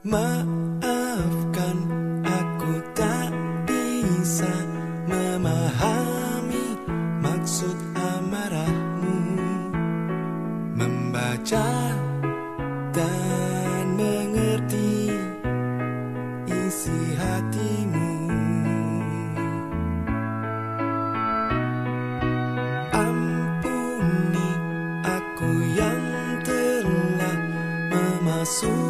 Maafkan aku tak bisa memahami maksud amarahmu. Membaca dan mengerti isi hatimu. Ampuni aku yang telah memasuki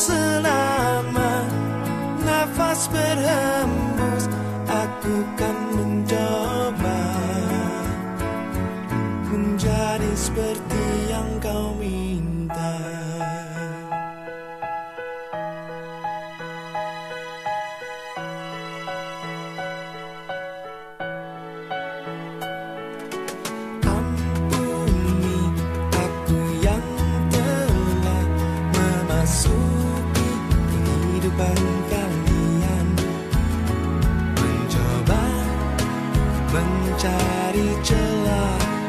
selama nafas berhembus Aku kan mencoba Menjadi seperti yang kau minta mencari celah.